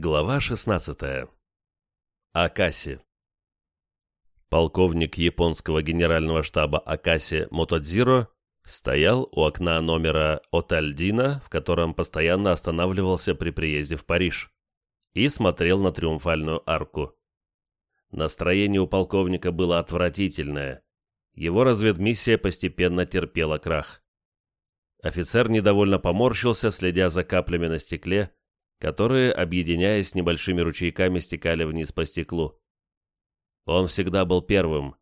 Глава 16. Акаси. Полковник японского генерального штаба Акаси Мотодзиро стоял у окна номера «Отель Дина», в котором постоянно останавливался при приезде в Париж, и смотрел на триумфальную арку. Настроение у полковника было отвратительное. Его разведмиссия постепенно терпела крах. Офицер недовольно поморщился, следя за каплями на стекле, которые, объединяясь небольшими ручейками, стекали вниз по стеклу. Он всегда был первым,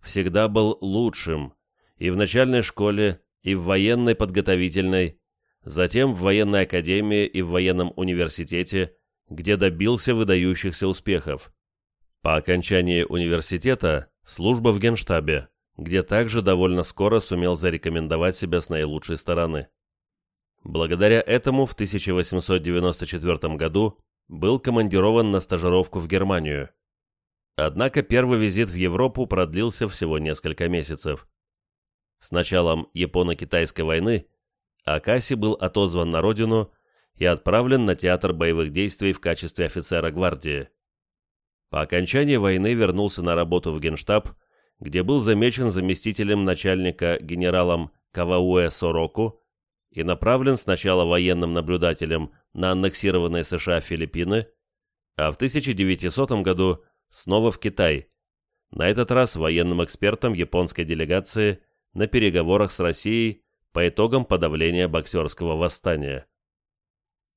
всегда был лучшим, и в начальной школе, и в военной подготовительной, затем в военной академии и в военном университете, где добился выдающихся успехов. По окончании университета служба в генштабе, где также довольно скоро сумел зарекомендовать себя с наилучшей стороны. Благодаря этому в 1894 году был командирован на стажировку в Германию. Однако первый визит в Европу продлился всего несколько месяцев. С началом Японо-Китайской войны Акаси был отозван на родину и отправлен на театр боевых действий в качестве офицера гвардии. По окончании войны вернулся на работу в Генштаб, где был замечен заместителем начальника генералом Кавауэ Сороку и направлен сначала военным наблюдателем на аннексированные США Филиппины, а в 1900 году снова в Китай, на этот раз военным экспертом японской делегации на переговорах с Россией по итогам подавления боксерского восстания.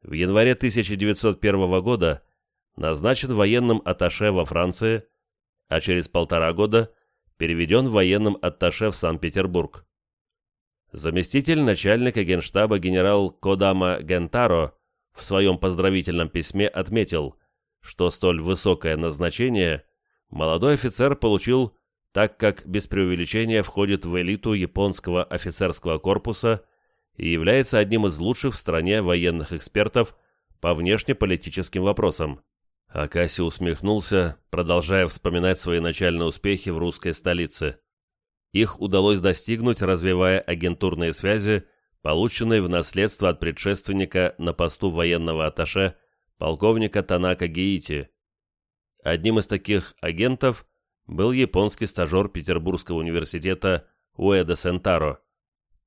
В январе 1901 года назначен военным атташе во Франции, а через полтора года переведен военным атташе в Санкт-Петербург. Заместитель начальника генштаба генерал Кодама Гентаро в своем поздравительном письме отметил, что столь высокое назначение молодой офицер получил так как без преувеличения входит в элиту японского офицерского корпуса и является одним из лучших в стране военных экспертов по внешнеполитическим вопросам. Акаси усмехнулся, продолжая вспоминать свои начальные успехи в русской столице. Их удалось достигнуть, развивая агентурные связи, полученные в наследство от предшественника на посту военного атташе полковника Танака Гиити. Одним из таких агентов был японский стажер Петербургского университета Уэда Сентаро.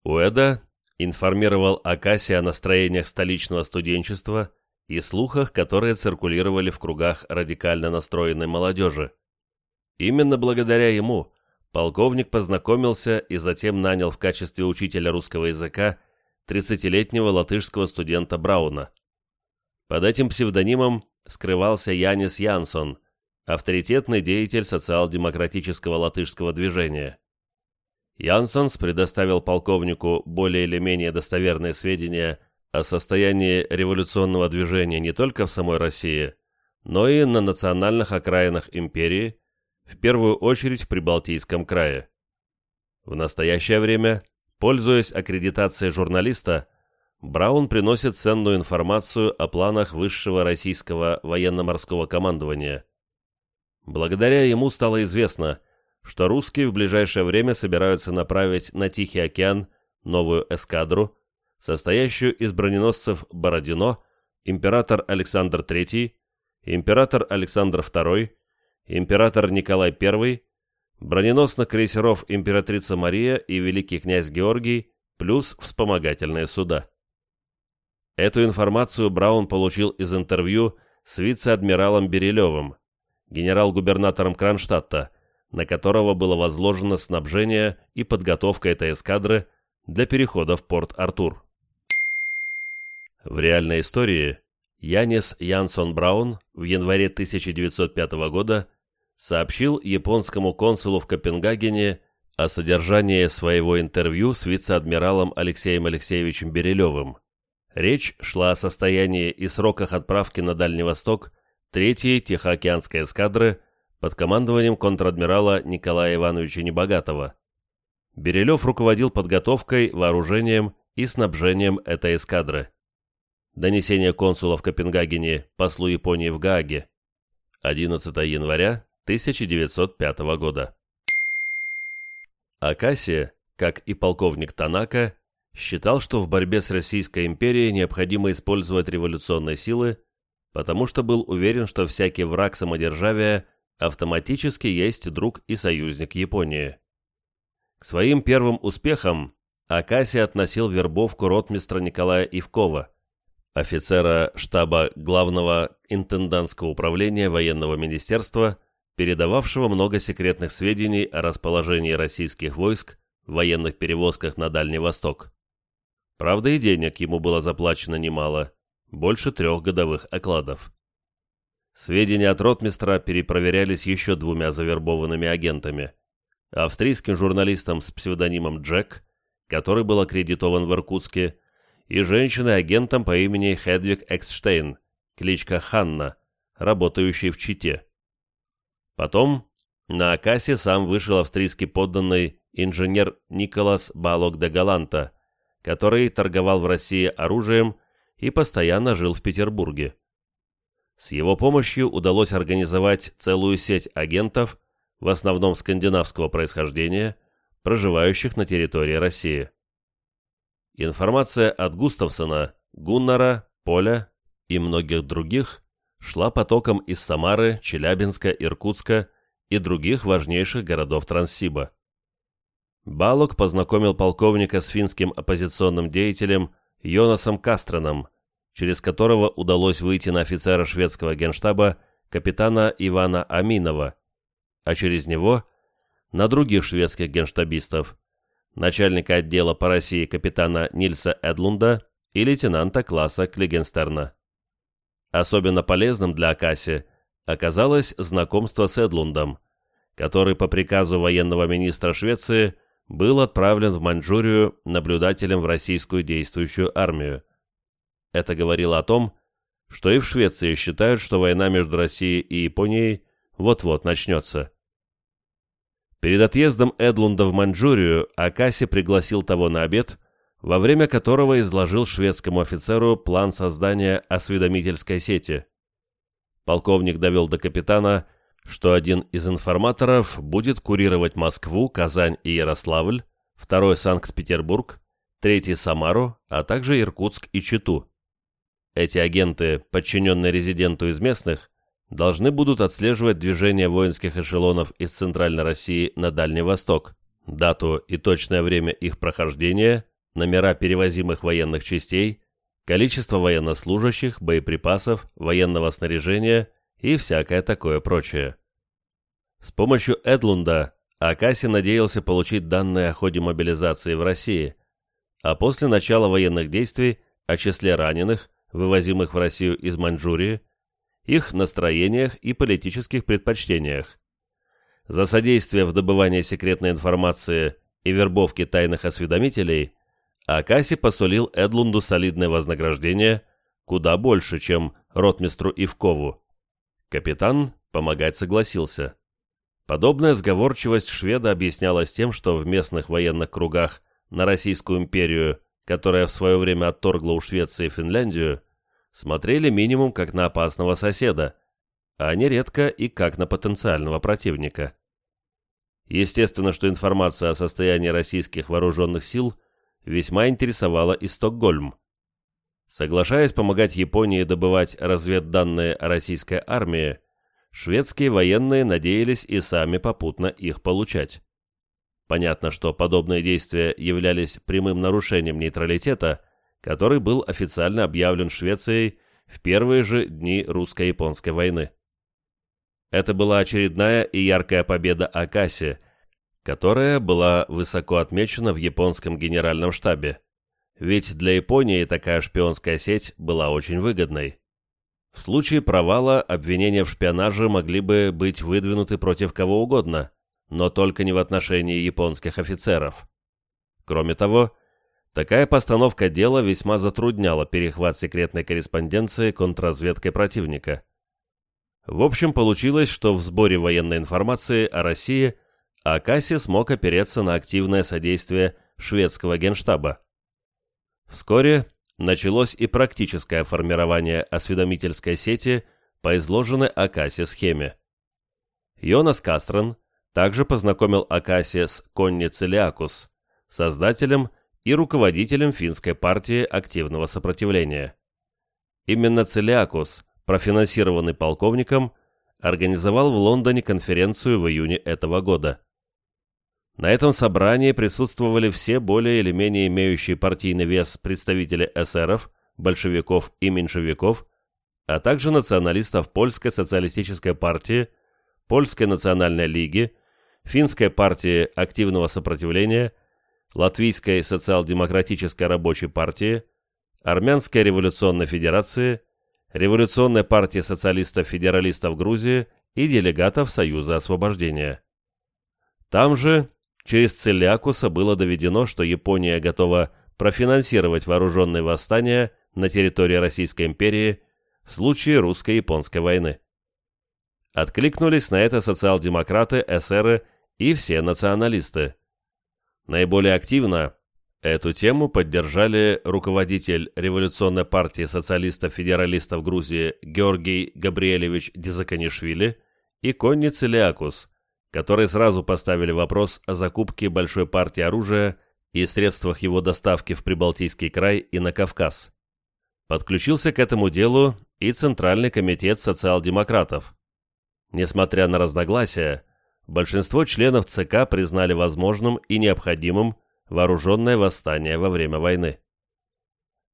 Уэда информировал Акаси о настроениях столичного студенчества и слухах, которые циркулировали в кругах радикально настроенной молодежи. Именно благодаря ему полковник познакомился и затем нанял в качестве учителя русского языка 30-летнего латышского студента Брауна. Под этим псевдонимом скрывался Янис Янсон, авторитетный деятель социал-демократического латышского движения. Янсонс предоставил полковнику более или менее достоверные сведения о состоянии революционного движения не только в самой России, но и на национальных окраинах империи, в первую очередь в Прибалтийском крае. В настоящее время, пользуясь аккредитацией журналиста, Браун приносит ценную информацию о планах высшего российского военно-морского командования. Благодаря ему стало известно, что русские в ближайшее время собираются направить на Тихий океан новую эскадру, состоящую из броненосцев Бородино, император Александр III, император Александр II, император Николай I, броненосных крейсеров императрица Мария и великий князь Георгий, плюс вспомогательные суда. Эту информацию Браун получил из интервью с вице-адмиралом Берилевым, генерал-губернатором Кронштадта, на которого было возложено снабжение и подготовка этой эскадры для перехода в порт Артур. В реальной истории Янис Янсон Браун в январе 1905 года сообщил японскому консулу в Копенгагене о содержании своего интервью с вице-адмиралом Алексеем Алексеевичем Берилевым. Речь шла о состоянии и сроках отправки на Дальний Восток Третьей Тихоокеанской эскадры под командованием контр-адмирала Николая Ивановича Небогатого. Берилев руководил подготовкой, вооружением и снабжением этой эскадры. Донесение консула в Копенгагене послу Японии в Гааге. 11 января 1905 года. Акаси, как и полковник Танака, считал, что в борьбе с Российской империей необходимо использовать революционные силы потому что был уверен, что всякий враг самодержавия автоматически есть друг и союзник Японии. К своим первым успехам Акаси относил вербовку ротмистра Николая Ивкова, офицера штаба Главного интендантского управления военного министерства, передававшего много секретных сведений о расположении российских войск, военных перевозках на Дальний Восток. Правда, и денег ему было заплачено немало, больше трех годовых окладов. Сведения от ротмистра перепроверялись еще двумя завербованными агентами. Австрийским журналистом с псевдонимом Джек, который был аккредитован в Иркутске, и женщиной-агентом по имени Хедвиг Эксштейн, кличка Ханна, работающей в Чите. Потом на Акасе сам вышел австрийский подданный инженер Николас Балок де Галанта, который торговал в России оружием и постоянно жил в Петербурге. С его помощью удалось организовать целую сеть агентов, в основном скандинавского происхождения, проживающих на территории России. Информация от Густавсона, Гуннара, Поля и многих других шла потоком из Самары, Челябинска, Иркутска и других важнейших городов Транссиба. Балок познакомил полковника с финским оппозиционным деятелем Йонасом Кастреном, через которого удалось выйти на офицера шведского генштаба капитана Ивана Аминова, а через него на других шведских генштабистов начальника отдела по России капитана Нильса Эдлунда и лейтенанта класса Клигенстерна. Особенно полезным для Акаси оказалось знакомство с Эдлундом, который по приказу военного министра Швеции был отправлен в Маньчжурию наблюдателем в российскую действующую армию. Это говорило о том, что и в Швеции считают, что война между Россией и Японией вот-вот начнется. Перед отъездом Эдлунда в Маньчжурию Акаси пригласил того на обед, во время которого изложил шведскому офицеру план создания осведомительской сети. Полковник довел до капитана, что один из информаторов будет курировать Москву, Казань и Ярославль, второй – Санкт-Петербург, третий – Самару, а также Иркутск и Читу. Эти агенты, подчиненные резиденту из местных, должны будут отслеживать движение воинских эшелонов из Центральной России на Дальний Восток, дату и точное время их прохождения, номера перевозимых военных частей, количество военнослужащих, боеприпасов, военного снаряжения и всякое такое прочее. С помощью Эдлунда Акаси надеялся получить данные о ходе мобилизации в России, а после начала военных действий о числе раненых, вывозимых в Россию из Маньчжурии, их настроениях и политических предпочтениях. За содействие в добывании секретной информации и вербовке тайных осведомителей Акаси посулил Эдлунду солидное вознаграждение, куда больше, чем ротмистру Ивкову. Капитан помогать согласился. Подобная сговорчивость шведа объяснялась тем, что в местных военных кругах на Российскую империю, которая в свое время отторгла у Швеции Финляндию, смотрели минимум как на опасного соседа, а нередко и как на потенциального противника. Естественно, что информация о состоянии российских вооруженных сил весьма интересовала и Стокгольм. Соглашаясь помогать Японии добывать разведданные о российской армии, шведские военные надеялись и сами попутно их получать. Понятно, что подобные действия являлись прямым нарушением нейтралитета, который был официально объявлен Швецией в первые же дни русско-японской войны. Это была очередная и яркая победа Акаси, которая была высоко отмечена в японском генеральном штабе. Ведь для Японии такая шпионская сеть была очень выгодной. В случае провала обвинения в шпионаже могли бы быть выдвинуты против кого угодно, но только не в отношении японских офицеров. Кроме того, Такая постановка дела весьма затрудняла перехват секретной корреспонденции контрразведкой противника. В общем, получилось, что в сборе военной информации о России Акаси смог опереться на активное содействие шведского генштаба. Вскоре началось и практическое формирование осведомительской сети по изложенной Акаси схеме. Йонас Кастрен также познакомил Акаси с Конни Целиакус, создателем и руководителем финской партии активного сопротивления. Именно Целиакус профинансированный полковником, организовал в Лондоне конференцию в июне этого года. На этом собрании присутствовали все более или менее имеющие партийный вес представители эсеров, большевиков и меньшевиков, а также националистов Польской социалистической партии, Польской национальной лиги, Финской партии активного сопротивления, Латвийской социал-демократической рабочей партии, Армянской революционной федерации, Революционной партии социалистов-федералистов Грузии и делегатов Союза освобождения. Там же Через Целиакуса было доведено, что Япония готова профинансировать вооруженные восстания на территории Российской империи в случае русско-японской войны. Откликнулись на это социал-демократы, эсеры и все националисты. Наиболее активно эту тему поддержали руководитель революционной партии социалистов-федералистов Грузии Георгий Габриэлевич Дизаканишвили и Конни Целиакус – которые сразу поставили вопрос о закупке большой партии оружия и средствах его доставки в Прибалтийский край и на Кавказ. Подключился к этому делу и Центральный комитет социал-демократов. Несмотря на разногласия, большинство членов ЦК признали возможным и необходимым вооруженное восстание во время войны.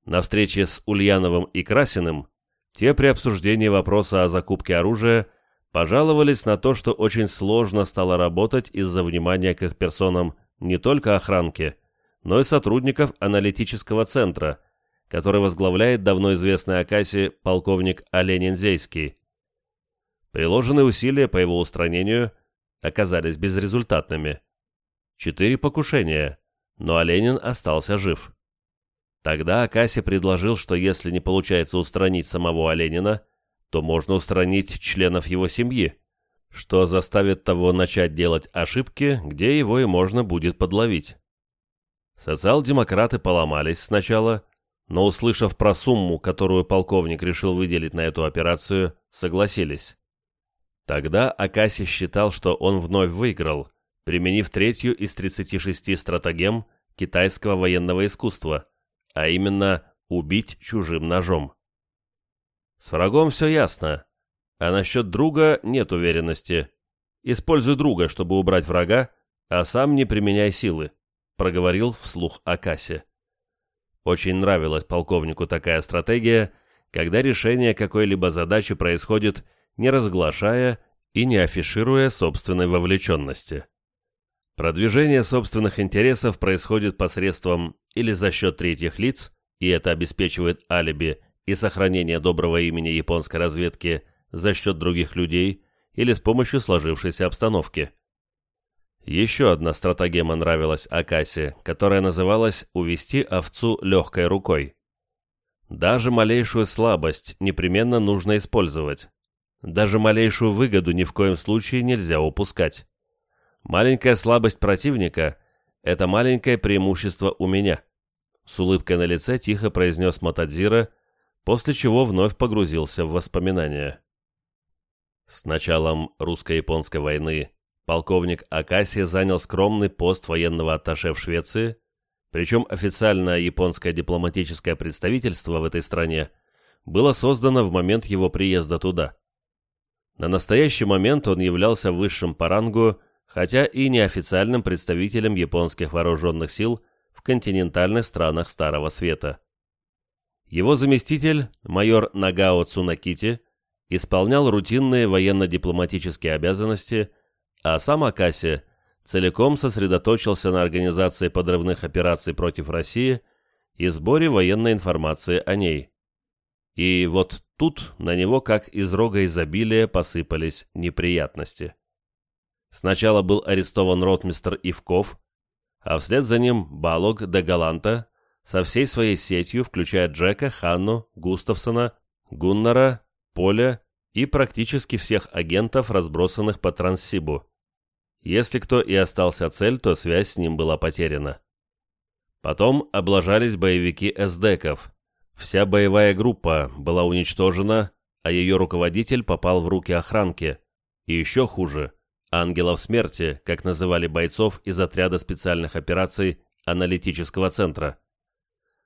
На встрече с Ульяновым и Красиным те при обсуждении вопроса о закупке оружия пожаловались на то, что очень сложно стало работать из-за внимания к их персонам не только охранки, но и сотрудников аналитического центра, который возглавляет давно известный Акаси полковник Оленин Зейский. Приложенные усилия по его устранению оказались безрезультатными. Четыре покушения, но Оленин остался жив. Тогда Акаси предложил, что если не получается устранить самого Оленина, то можно устранить членов его семьи, что заставит того начать делать ошибки, где его и можно будет подловить. Социал-демократы поломались сначала, но, услышав про сумму, которую полковник решил выделить на эту операцию, согласились. Тогда Акаси считал, что он вновь выиграл, применив третью из 36 стратегем китайского военного искусства, а именно убить чужим ножом. С врагом все ясно, а насчет друга нет уверенности. Используй друга, чтобы убрать врага, а сам не применяй силы», — проговорил вслух Акаси. Очень нравилась полковнику такая стратегия, когда решение какой-либо задачи происходит, не разглашая и не афишируя собственной вовлеченности. Продвижение собственных интересов происходит посредством или за счет третьих лиц, и это обеспечивает алиби и сохранение доброго имени японской разведки за счет других людей или с помощью сложившейся обстановки. Еще одна стратегема нравилась Акасе, которая называлась «увести овцу легкой рукой». Даже малейшую слабость непременно нужно использовать. Даже малейшую выгоду ни в коем случае нельзя упускать. Маленькая слабость противника – это маленькое преимущество у меня. С улыбкой на лице тихо произнес Матадзира – после чего вновь погрузился в воспоминания. С началом русско-японской войны полковник Акаси занял скромный пост военного атташе в Швеции, причем официальное японское дипломатическое представительство в этой стране было создано в момент его приезда туда. На настоящий момент он являлся высшим по рангу, хотя и неофициальным представителем японских вооруженных сил в континентальных странах Старого Света. Его заместитель, майор Нагао Цунакити, исполнял рутинные военно-дипломатические обязанности, а сам Акаси целиком сосредоточился на организации подрывных операций против России и сборе военной информации о ней. И вот тут на него, как из рога изобилия, посыпались неприятности. Сначала был арестован ротмистр Ивков, а вслед за ним Балог де Галанта, со всей своей сетью, включая Джека, Ханну, Густавсона, Гуннара, Поля и практически всех агентов, разбросанных по Транссибу. Если кто и остался цель, то связь с ним была потеряна. Потом облажались боевики эсдеков. Вся боевая группа была уничтожена, а ее руководитель попал в руки охранки. И еще хуже – ангелов смерти, как называли бойцов из отряда специальных операций аналитического центра.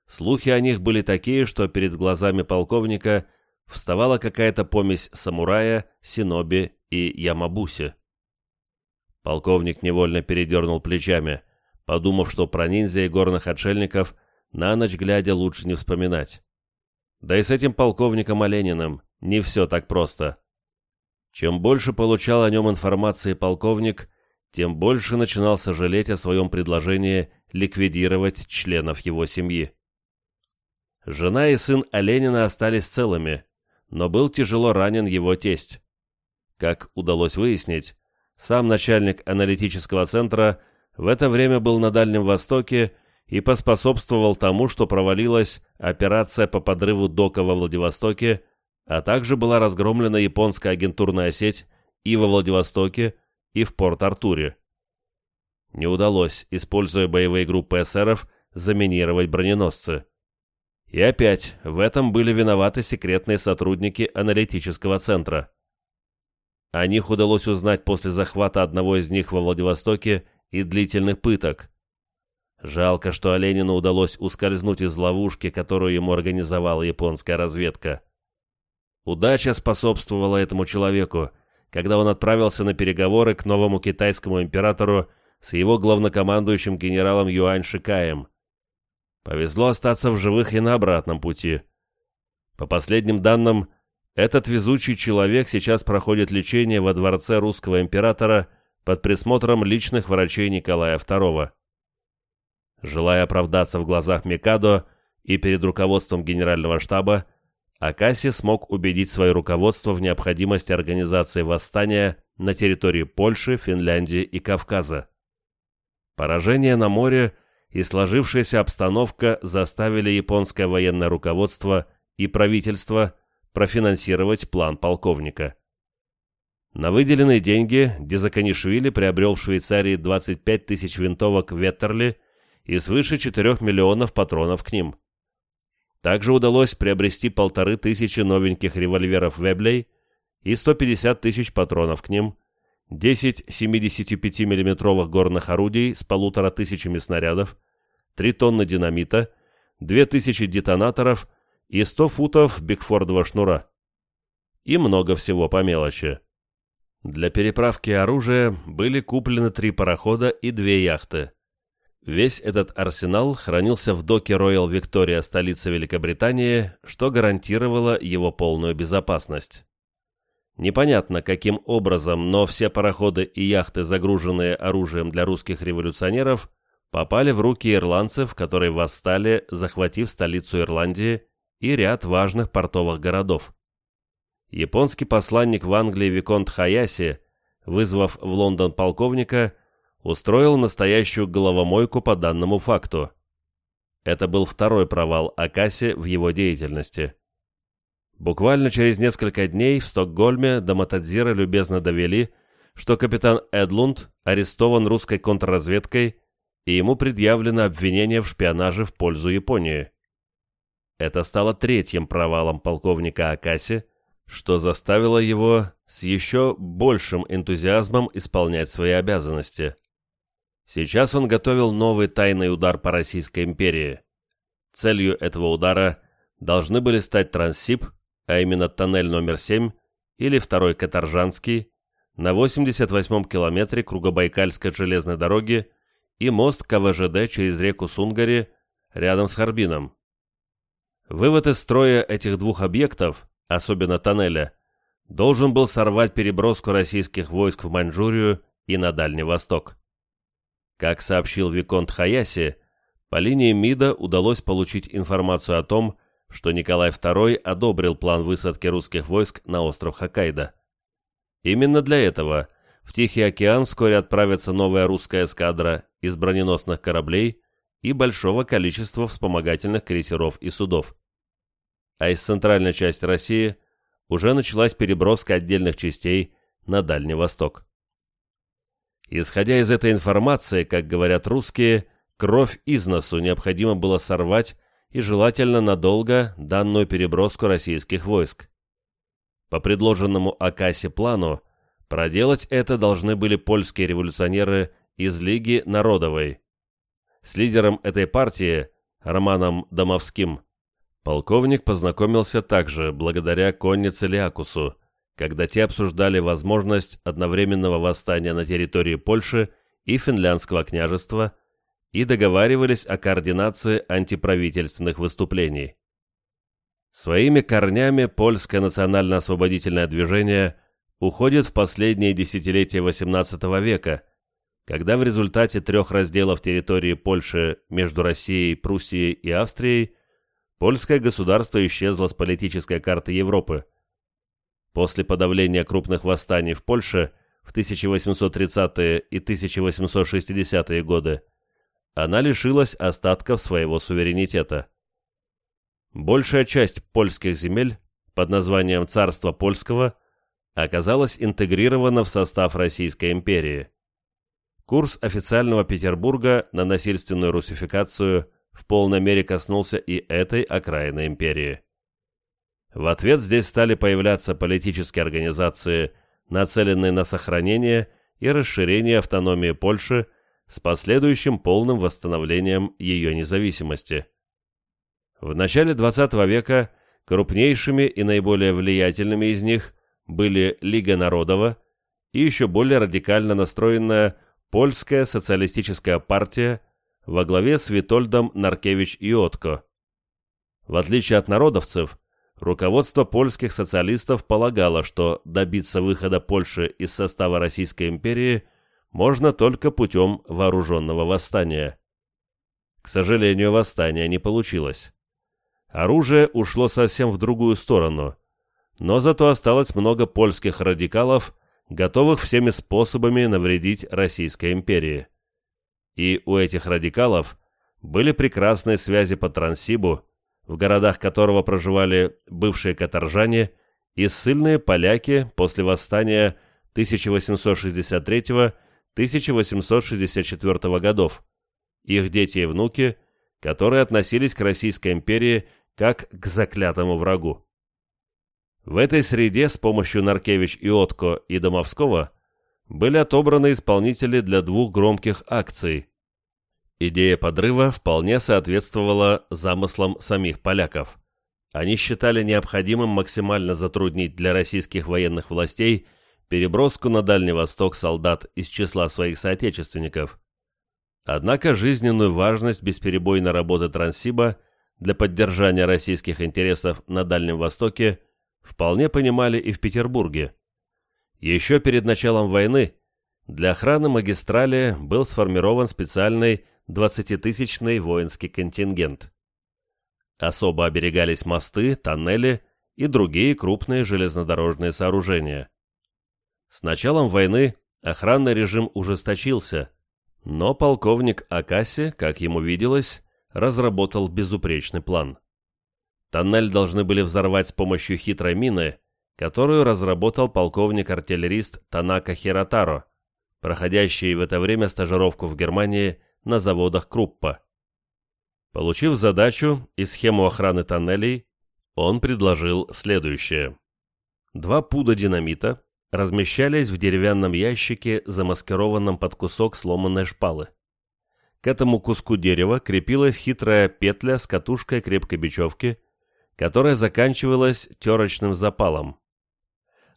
Слухи о них были такие, что перед глазами полковника вставала какая-то помесь самурая, синоби и ямабуси. Полковник невольно передернул плечами, подумав, что про ниндзя и горных отшельников на ночь глядя лучше не вспоминать. Да и с этим полковником Олениным не все так просто. Чем больше получал о нем информации полковник, тем больше начинал сожалеть о своем предложении ликвидировать членов его семьи. Жена и сын Оленина остались целыми, но был тяжело ранен его тесть. Как удалось выяснить, сам начальник аналитического центра в это время был на Дальнем Востоке и поспособствовал тому, что провалилась операция по подрыву дока во Владивостоке, а также была разгромлена японская агентурная сеть и во Владивостоке, и в Порт-Артуре. Не удалось, используя боевые группы эсеров, заминировать броненосцы. И опять в этом были виноваты секретные сотрудники аналитического центра. О них удалось узнать после захвата одного из них во Владивостоке и длительных пыток. Жалко, что Оленину удалось ускользнуть из ловушки, которую ему организовала японская разведка. Удача способствовала этому человеку, когда он отправился на переговоры к новому китайскому императору с его главнокомандующим генералом Юань Шикаем. Повезло остаться в живых и на обратном пути. По последним данным, этот везучий человек сейчас проходит лечение во дворце русского императора под присмотром личных врачей Николая II. Желая оправдаться в глазах Микадо и перед руководством генерального штаба, Акаси смог убедить свое руководство в необходимости организации восстания на территории Польши, Финляндии и Кавказа. Поражение на море и сложившаяся обстановка заставили японское военное руководство и правительство профинансировать план полковника. На выделенные деньги Дизаканишвили приобрел в Швейцарии 25 тысяч винтовок Веттерли и свыше 4 миллионов патронов к ним. Также удалось приобрести полторы тысячи новеньких револьверов Веблей и 150 тысяч патронов к ним, 10 75 миллиметровых горных орудий с полутора тысячами снарядов, 3 тонны динамита, 2000 детонаторов и 100 футов бигфордового шнура. И много всего по мелочи. Для переправки оружия были куплены три парохода и две яхты. Весь этот арсенал хранился в доке Royal Victoria, столицы Великобритании, что гарантировало его полную безопасность. Непонятно, каким образом, но все пароходы и яхты, загруженные оружием для русских революционеров, попали в руки ирландцев, которые восстали, захватив столицу Ирландии и ряд важных портовых городов. Японский посланник в Англии Виконт Хаяси, вызвав в Лондон полковника, устроил настоящую головомойку по данному факту. Это был второй провал Акаси в его деятельности. Буквально через несколько дней в Стокгольме до Матадзира любезно довели, что капитан Эдлунд арестован русской контрразведкой и ему предъявлено обвинение в шпионаже в пользу Японии. Это стало третьим провалом полковника Акаси, что заставило его с еще большим энтузиазмом исполнять свои обязанности. Сейчас он готовил новый тайный удар по Российской империи. Целью этого удара должны были стать Транссиб, а именно тоннель номер 7 или второй Каторжанский, на 88-м километре Кругобайкальской железной дороги и мост КВЖД через реку Сунгари рядом с Харбином. Вывод из строя этих двух объектов, особенно тоннеля, должен был сорвать переброску российских войск в Маньчжурию и на Дальний Восток. Как сообщил Виконт Хаяси, по линии МИДа удалось получить информацию о том, что Николай II одобрил план высадки русских войск на остров Хоккайдо. Именно для этого в Тихий океан вскоре отправится новая русская эскадра из броненосных кораблей и большого количества вспомогательных крейсеров и судов. А из центральной части России уже началась переброска отдельных частей на Дальний Восток. Исходя из этой информации, как говорят русские, кровь из носу необходимо было сорвать и желательно надолго данную переброску российских войск. По предложенному Акасе плану, проделать это должны были польские революционеры из Лиги Народовой. С лидером этой партии, Романом Домовским, Полковник познакомился также благодаря коннице Лиакусу, когда те обсуждали возможность одновременного восстания на территории Польши и Финляндского княжества и договаривались о координации антиправительственных выступлений. Своими корнями польское национально-освободительное движение уходит в последние десятилетия XVIII века, когда в результате трех разделов территории Польши между Россией, Пруссией и Австрией польское государство исчезло с политической карты Европы. После подавления крупных восстаний в Польше в 1830-е и 1860-е годы она лишилась остатков своего суверенитета. Большая часть польских земель под названием Царство Польского оказалась интегрирована в состав Российской империи. Курс официального Петербурга на насильственную русификацию в полной мере коснулся и этой окраины империи. В ответ здесь стали появляться политические организации, нацеленные на сохранение и расширение автономии Польши с последующим полным восстановлением ее независимости. В начале XX века крупнейшими и наиболее влиятельными из них были Лига Народова и еще более радикально настроенная Польская социалистическая партия во главе с Витольдом Наркевич-Иотко. В отличие от народовцев, руководство польских социалистов полагало, что добиться выхода Польши из состава Российской империи можно только путем вооруженного восстания. К сожалению, восстание не получилось. Оружие ушло совсем в другую сторону, но зато осталось много польских радикалов, готовых всеми способами навредить Российской империи. И у этих радикалов были прекрасные связи по Транссибу, в городах которого проживали бывшие каторжане и ссыльные поляки после восстания 1863-1864 годов, их дети и внуки, которые относились к Российской империи как к заклятому врагу. В этой среде с помощью Наркевич и Отко и Домовского были отобраны исполнители для двух громких акций. Идея подрыва вполне соответствовала замыслам самих поляков. Они считали необходимым максимально затруднить для российских военных властей переброску на Дальний Восток солдат из числа своих соотечественников. Однако жизненную важность бесперебойной работы Транссиба – для поддержания российских интересов на Дальнем Востоке вполне понимали и в Петербурге. Еще перед началом войны для охраны магистрали был сформирован специальный 20-тысячный воинский контингент. Особо оберегались мосты, тоннели и другие крупные железнодорожные сооружения. С началом войны охранный режим ужесточился, но полковник Акаси, как ему виделось, разработал безупречный план. Тоннель должны были взорвать с помощью хитрой мины, которую разработал полковник-артиллерист Танака Хиротаро, проходящий в это время стажировку в Германии на заводах Круппа. Получив задачу и схему охраны тоннелей, он предложил следующее. Два пуда динамита размещались в деревянном ящике, замаскированном под кусок сломанной шпалы. К этому куску дерева крепилась хитрая петля с катушкой крепкой бечевки, которая заканчивалась терочным запалом.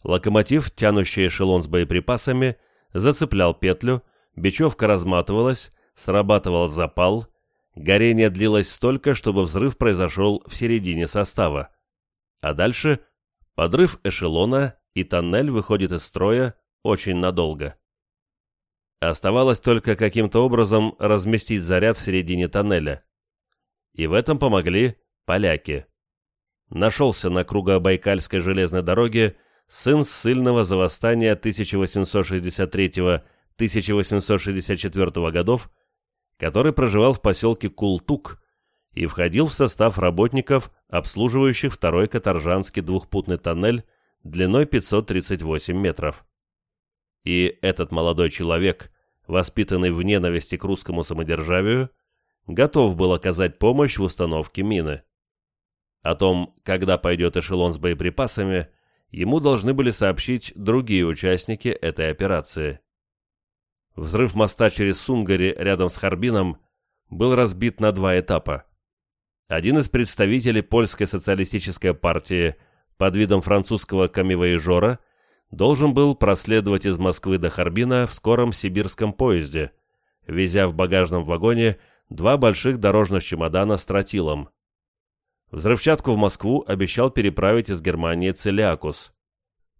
Локомотив, тянущий эшелон с боеприпасами, зацеплял петлю, бечевка разматывалась, срабатывал запал, горение длилось столько, чтобы взрыв произошел в середине состава. А дальше подрыв эшелона, и тоннель выходит из строя очень надолго. Оставалось только каким-то образом разместить заряд в середине тоннеля. И в этом помогли поляки. Нашелся на Кругоабайкальской железной дороге сын ссыльного за восстание 1863-1864 годов, который проживал в поселке Култук и входил в состав работников, обслуживающих второй Каторжанский двухпутный тоннель длиной 538 метров. И этот молодой человек, воспитанный в ненависти к русскому самодержавию, готов был оказать помощь в установке мины. О том, когда пойдет эшелон с боеприпасами, ему должны были сообщить другие участники этой операции. Взрыв моста через Сунгари рядом с Харбином был разбит на два этапа. один из представителей польской социалистической партии под видом французского камевоежора должен был проследовать из Москвы до Харбина в скором сибирском поезде, везя в багажном вагоне два больших дорожных чемодана с тротилом. Взрывчатку в Москву обещал переправить из Германии Целиакус.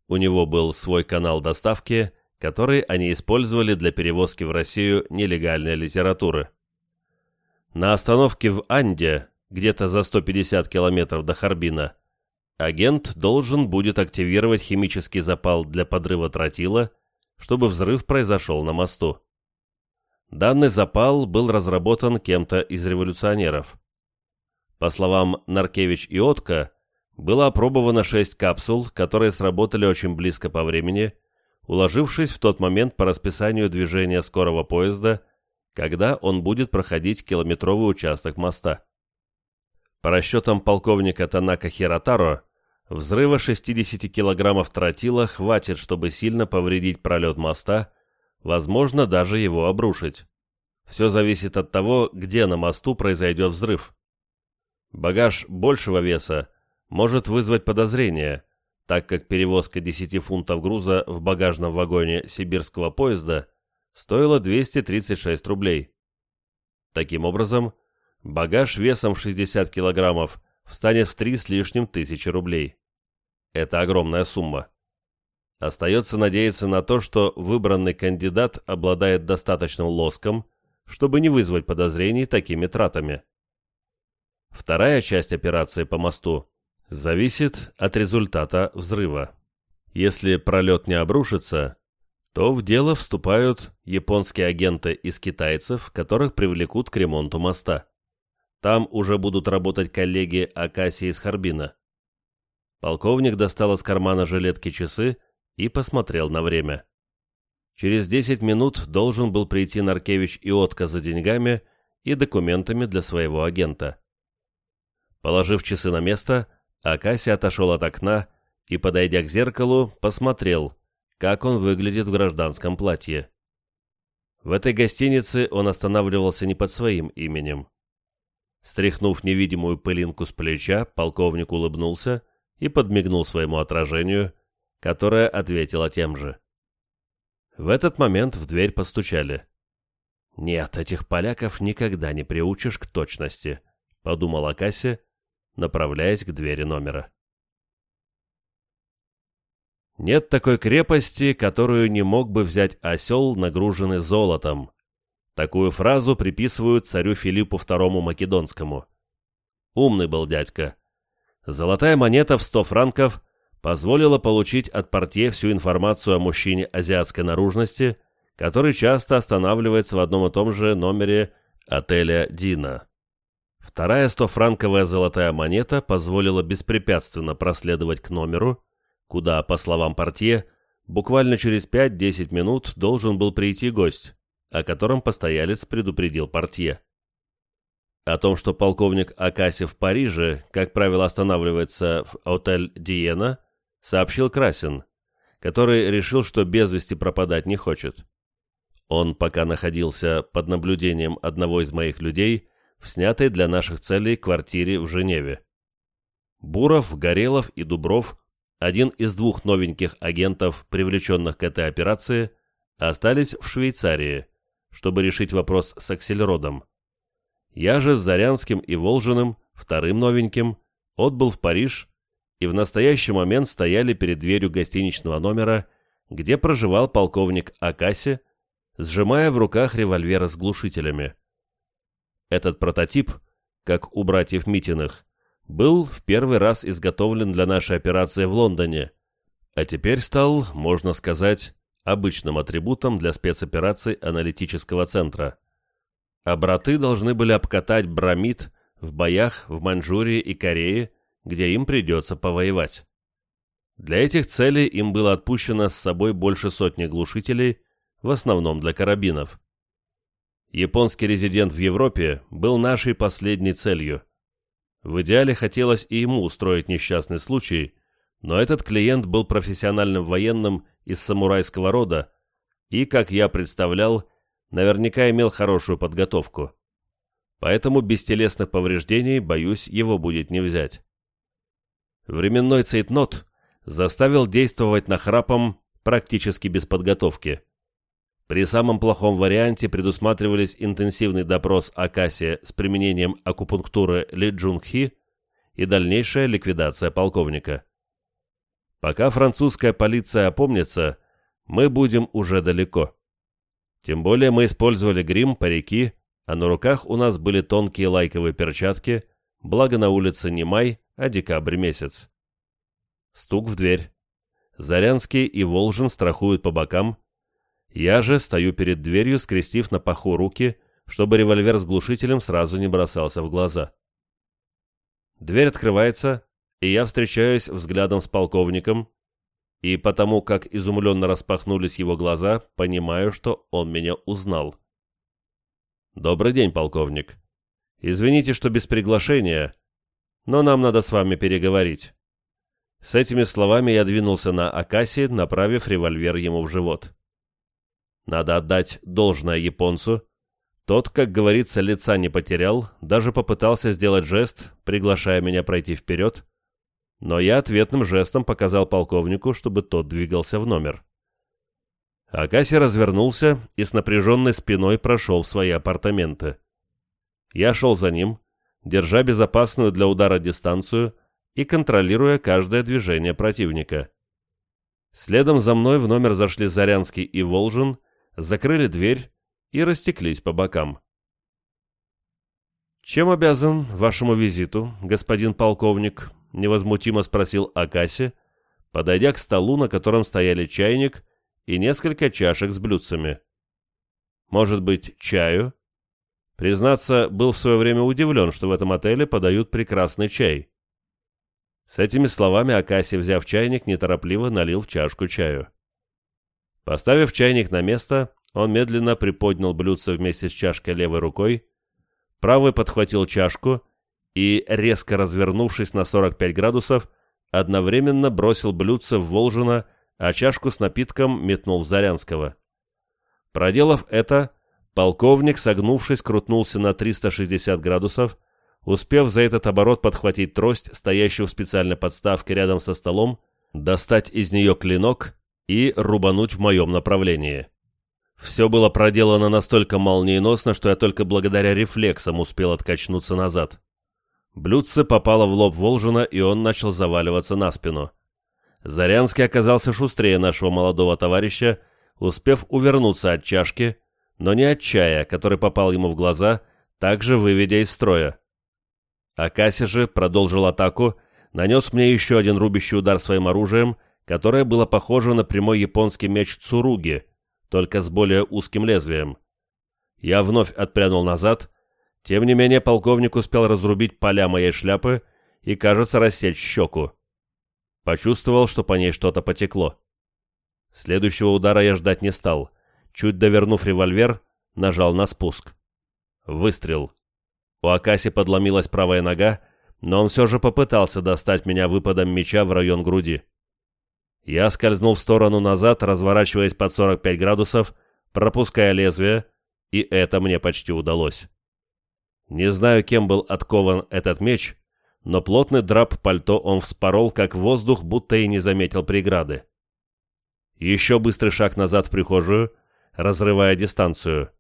У него был свой канал доставки, который они использовали для перевозки в Россию нелегальной литературы. На остановке в Анде, где-то за 150 километров до Харбина, агент должен будет активировать химический запал для подрыва тротила, чтобы взрыв произошел на мосту. Данный запал был разработан кем-то из революционеров. По словам Наркевич и Отка, было опробовано шесть капсул, которые сработали очень близко по времени, уложившись в тот момент по расписанию движения скорого поезда когда он будет проходить километровый участок моста. По расчетам полковника Танака Хиротаро, взрыва 60 килограммов тротила хватит, чтобы сильно повредить пролет моста, возможно, даже его обрушить. Все зависит от того, где на мосту произойдет взрыв. Багаж большего веса может вызвать подозрение, так как перевозка 10 фунтов груза в багажном вагоне сибирского поезда стоило 236 рублей. Таким образом, багаж весом в 60 килограммов встанет в 3 с лишним тысячи рублей. Это огромная сумма. Остается надеяться на то, что выбранный кандидат обладает достаточным лоском, чтобы не вызвать подозрений такими тратами. Вторая часть операции по мосту зависит от результата взрыва. Если пролет не обрушится, то в дело вступают японские агенты из китайцев, которых привлекут к ремонту моста. Там уже будут работать коллеги Акаси из Харбина. Полковник достал из кармана жилетки часы и посмотрел на время. Через 10 минут должен был прийти Наркевич и Отка за деньгами и документами для своего агента. Положив часы на место, Акаси отошел от окна и, подойдя к зеркалу, посмотрел – как он выглядит в гражданском платье. В этой гостинице он останавливался не под своим именем. Стряхнув невидимую пылинку с плеча, полковник улыбнулся и подмигнул своему отражению, которое ответило тем же. В этот момент в дверь постучали. «Нет, этих поляков никогда не приучишь к точности», — подумал Акаси, направляясь к двери номера. Нет такой крепости, которую не мог бы взять осел, нагруженный золотом. Такую фразу приписывают царю Филиппу II Македонскому. Умный был дядька. Золотая монета в 100 франков позволила получить от портье всю информацию о мужчине азиатской наружности, который часто останавливается в одном и том же номере отеля «Дина». Вторая 100-франковая золотая монета позволила беспрепятственно проследовать к номеру, куда, по словам портье, буквально через 5-10 минут должен был прийти гость, о котором постоялец предупредил портье. О том, что полковник Акаси в Париже, как правило, останавливается в отель Диена, сообщил Красин, который решил, что без вести пропадать не хочет. Он пока находился под наблюдением одного из моих людей в снятой для наших целей квартире в Женеве. Буров, Горелов и Дубров один из двух новеньких агентов, привлеченных к этой операции, остались в Швейцарии, чтобы решить вопрос с Аксельродом. Я же с Зарянским и Волжиным, вторым новеньким, отбыл в Париж и в настоящий момент стояли перед дверью гостиничного номера, где проживал полковник Акаси, сжимая в руках револьверы с глушителями. Этот прототип, как у братьев Митиных, был в первый раз изготовлен для нашей операции в Лондоне, а теперь стал, можно сказать, обычным атрибутом для спецопераций аналитического центра. А браты должны были обкатать бромид в боях в Маньчжурии и Корее, где им придется повоевать. Для этих целей им было отпущено с собой больше сотни глушителей, в основном для карабинов. Японский резидент в Европе был нашей последней целью – в идеале хотелось и ему устроить несчастный случай, но этот клиент был профессиональным военным из самурайского рода и, как я представлял, наверняка имел хорошую подготовку. поэтому без телесных повреждений, боюсь, его будет не взять. Временной цейтнот заставил действовать нахрапом практически без подготовки. При самом плохом варианте предусматривались интенсивный допрос Акаси с применением акупунктуры Ли Джунг-Хи и дальнейшая ликвидация полковника. Пока французская полиция опомнится, мы будем уже далеко. Тем более мы использовали грим, парики, а на руках у нас были тонкие лайковые перчатки, благо на улице не май, а декабрь месяц. Стук в дверь. Зарянский и Волжин страхуют по бокам. Я же стою перед дверью, скрестив на паху руки, чтобы револьвер с глушителем сразу не бросался в глаза. Дверь открывается, и я встречаюсь взглядом с полковником, и потому как изумленно распахнулись его глаза, понимаю, что он меня узнал. «Добрый день, полковник. Извините, что без приглашения, но нам надо с вами переговорить». С этими словами я двинулся на Акаси, направив револьвер ему в живот. Надо отдать должное японцу. Тот, как говорится, лица не потерял, даже попытался сделать жест, приглашая меня пройти вперед, но я ответным жестом показал полковнику, чтобы тот двигался в номер. Акаси развернулся и с напряженной спиной прошел в свои апартаменты. Я шел за ним, держа безопасную для удара дистанцию, и контролируя каждое движение противника. Следом за мной в номер зашли Зарянский и Волжин, закрыли дверь и растеклись по бокам. «Чем обязан вашему визиту, господин полковник?» — невозмутимо спросил Акаси, подойдя к столу, на котором стояли чайник и несколько чашек с блюдцами. «Может быть, чаю?» Признаться, был в свое время удивлен, что в этом отеле подают прекрасный чай. С этими словами Акаси, взяв чайник, неторопливо налил в чашку чаю. Поставив чайник на место, он медленно приподнял блюдце вместе с чашкой левой рукой, правой подхватил чашку и, резко развернувшись на 45 градусов, одновременно бросил блюдце в Волжина, а чашку с напитком метнул в Зарянского. Проделав это, полковник, согнувшись, крутнулся на 360 градусов, успев за этот оборот подхватить трость, стоящую в специальной подставке рядом со столом, достать из нее клинок и рубануть в моем направлении. Все было проделано настолько молниеносно, что я только благодаря рефлексам успел откачнуться назад. Блюдце попало в лоб Волжина, и он начал заваливаться на спину. Зарянский оказался шустрее нашего молодого товарища, успев увернуться от чашки, но не от чая, который попал ему в глаза, также выведя из строя. Акаси же продолжил атаку, нанес мне еще один рубящий удар своим оружием, которое было похоже на прямой японский меч Цуруги, только с более узким лезвием. Я вновь отпрянул назад, тем не менее полковник успел разрубить поля моей шляпы и, кажется, рассечь щеку. Почувствовал, что по ней что-то потекло. Следующего удара я ждать не стал. Чуть довернув револьвер, нажал на спуск. Выстрел. У Акаси подломилась правая нога, но он все же попытался достать меня выпадом меча в район груди. Я скользнул в сторону назад, разворачиваясь под 45 градусов, пропуская лезвие, и это мне почти удалось. Не знаю, кем был откован этот меч, но плотный драп пальто он вспорол, как воздух, будто и не заметил преграды. Еще быстрый шаг назад в прихожую, разрывая дистанцию.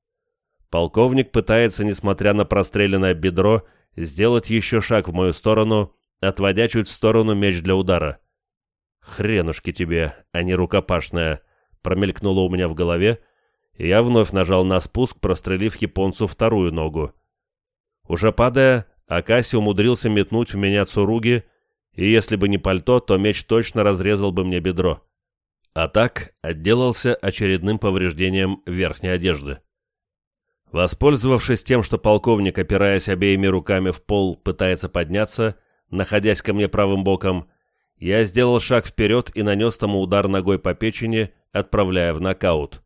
Полковник пытается, несмотря на простреленное бедро, сделать еще шаг в мою сторону, отводя чуть в сторону меч для удара. «Хренушки тебе, а не рукопашная!» промелькнуло у меня в голове, и я вновь нажал на спуск, прострелив японцу вторую ногу. Уже падая, Акаси умудрился метнуть в меня цуруги, и если бы не пальто, то меч точно разрезал бы мне бедро. А так отделался очередным повреждением верхней одежды. Воспользовавшись тем, что полковник, опираясь обеими руками в пол, пытается подняться, находясь ко мне правым боком, я сделал шаг вперед и нанес тому удар ногой по печени, отправляя в нокаут.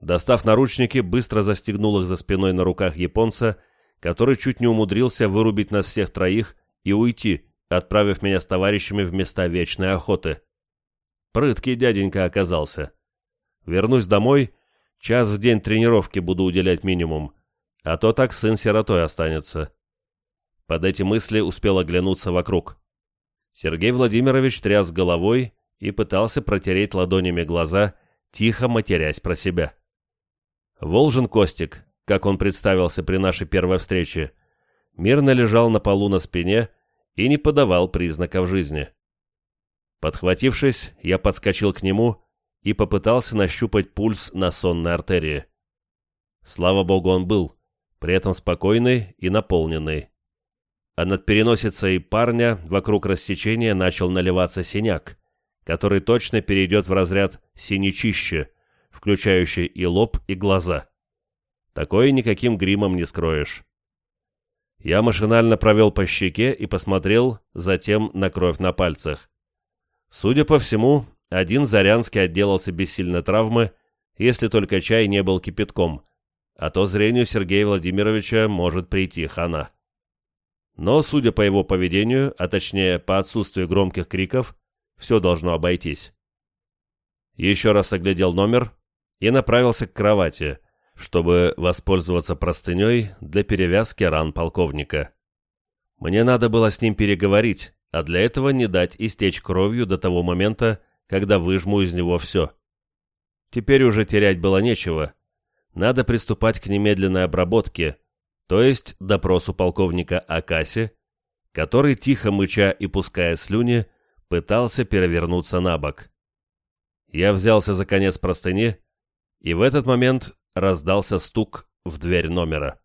Достав наручники, быстро застегнул их за спиной на руках японца, который чуть не умудрился вырубить нас всех троих и уйти, отправив меня с товарищами в места вечной охоты. Прыткий дяденька оказался. Вернусь домой Час в день тренировки буду уделять минимум, а то так сын сиротой останется. Под эти мысли успел оглянуться вокруг. Сергей Владимирович тряс головой и пытался протереть ладонями глаза, тихо матерясь про себя. Волжин Костик, как он представился при нашей первой встрече, мирно лежал на полу на спине и не подавал признаков жизни. Подхватившись, я подскочил к нему и попытался нащупать пульс на сонной артерии. Слава богу, он был, при этом спокойный и наполненный. А над переносицей парня вокруг рассечения начал наливаться синяк, который точно перейдет в разряд синячище, включающий и лоб, и глаза. Такое никаким гримом не скроешь. Я машинально провел по щеке и посмотрел затем на кровь на пальцах. Судя по всему, один Зарянский отделался без сильной травмы, если только чай не был кипятком, а то зрению Сергея Владимировича может прийти хана. Но, судя по его поведению, а точнее по отсутствию громких криков, все должно обойтись. Еще раз оглядел номер и направился к кровати – чтобы воспользоваться простыней для перевязки ран полковника. Мне надо было с ним переговорить, а для этого не дать истечь кровью до того момента, когда выжму из него все. Теперь уже терять было нечего. Надо приступать к немедленной обработке, то есть допросу полковника Акаси, который, тихо мыча и пуская слюни, пытался перевернуться на бок. Я взялся за конец простыни, и в этот момент раздался стук в дверь номера.